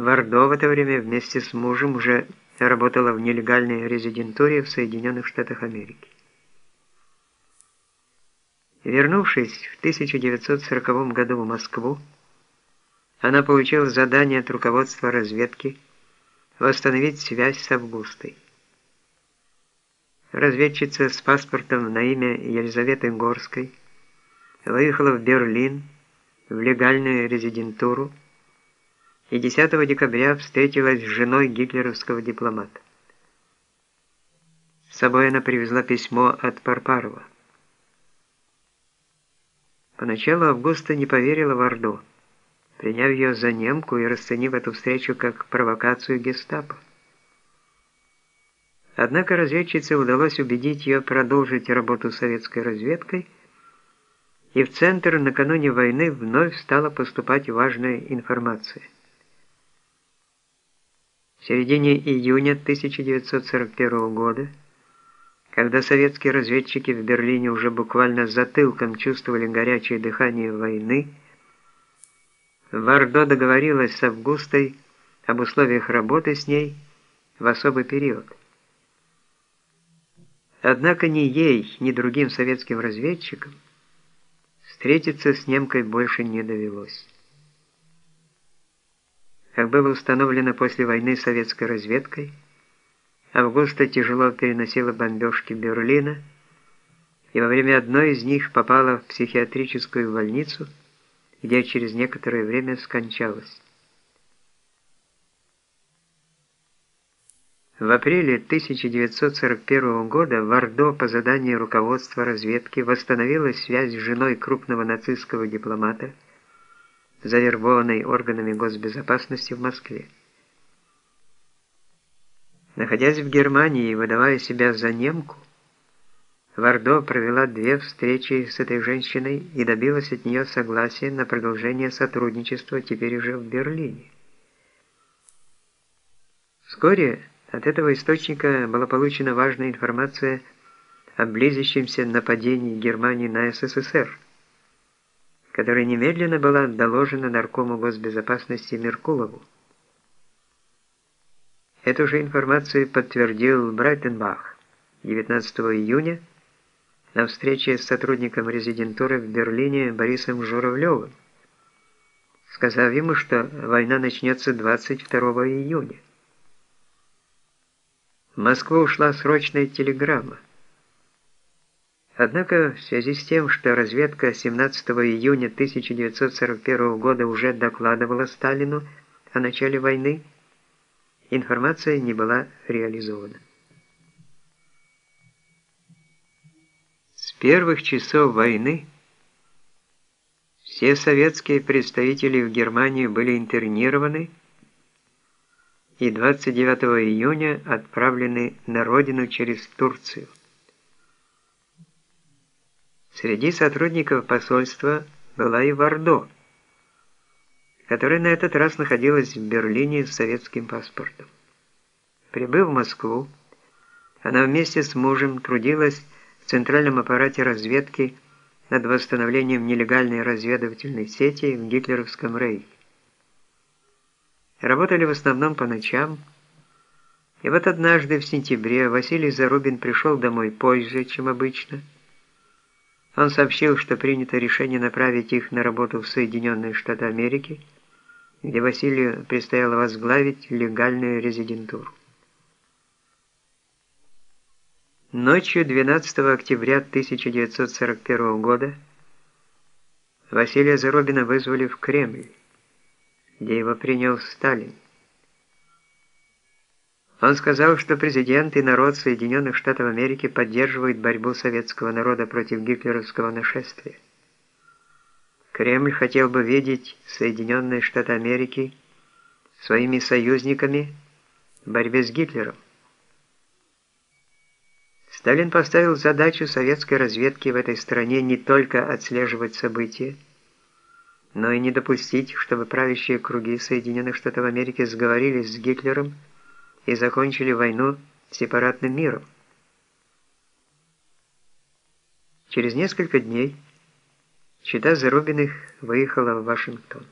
Вардо в это время вместе с мужем уже работала в нелегальной резидентуре в Соединенных Штатах Америки. Вернувшись в 1940 году в Москву, она получила задание от руководства разведки восстановить связь с Августой. Разведчица с паспортом на имя Елизаветы Горской выехала в Берлин в легальную резидентуру и 10 декабря встретилась с женой гитлеровского дипломата. С собой она привезла письмо от Парпарова. Поначалу Августа не поверила в Орду, приняв ее за немку и расценив эту встречу как провокацию гестапо. Однако разведчице удалось убедить ее продолжить работу с советской разведкой, и в Центр накануне войны вновь стала поступать важная информация – в середине июня 1941 года, когда советские разведчики в Берлине уже буквально затылком чувствовали горячее дыхание войны, Вардо договорилась с Августой об условиях работы с ней в особый период. Однако ни ей, ни другим советским разведчикам встретиться с немкой больше не довелось. Как было установлено после войны советской разведкой, Августа тяжело переносила бомбежки Берлина и во время одной из них попала в психиатрическую больницу, где через некоторое время скончалась. В апреле 1941 года Вардо по заданию руководства разведки восстановила связь с женой крупного нацистского дипломата завербованной органами госбезопасности в Москве. Находясь в Германии и выдавая себя за немку, Вардо провела две встречи с этой женщиной и добилась от нее согласия на продолжение сотрудничества теперь уже в Берлине. Вскоре от этого источника была получена важная информация о близящемся нападении Германии на СССР – которая немедленно была доложена наркому госбезопасности Меркулову. Эту же информацию подтвердил Брайтенбах 19 июня на встрече с сотрудником резидентуры в Берлине Борисом Журавлевым, сказав ему, что война начнется 22 июня. В Москву ушла срочная телеграмма. Однако, в связи с тем, что разведка 17 июня 1941 года уже докладывала Сталину о начале войны, информация не была реализована. С первых часов войны все советские представители в Германии были интернированы и 29 июня отправлены на родину через Турцию. Среди сотрудников посольства была и Вардо, которая на этот раз находилась в Берлине с советским паспортом. Прибыв в Москву, она вместе с мужем трудилась в центральном аппарате разведки над восстановлением нелегальной разведывательной сети в гитлеровском рейхе. Работали в основном по ночам, и вот однажды в сентябре Василий Зарубин пришел домой позже, чем обычно, он сообщил, что принято решение направить их на работу в Соединенные Штаты Америки, где Василию предстояло возглавить легальную резидентуру. Ночью 12 октября 1941 года Василия Заробина вызвали в Кремль, где его принял Сталин. Он сказал, что президент и народ Соединенных Штатов Америки поддерживают борьбу советского народа против гитлеровского нашествия. Кремль хотел бы видеть Соединенные Штаты Америки своими союзниками в борьбе с Гитлером. Сталин поставил задачу советской разведки в этой стране не только отслеживать события, но и не допустить, чтобы правящие круги Соединенных Штатов Америки сговорились с Гитлером и закончили войну сепаратным миром. Через несколько дней Чита Зарубиных выехала в Вашингтон.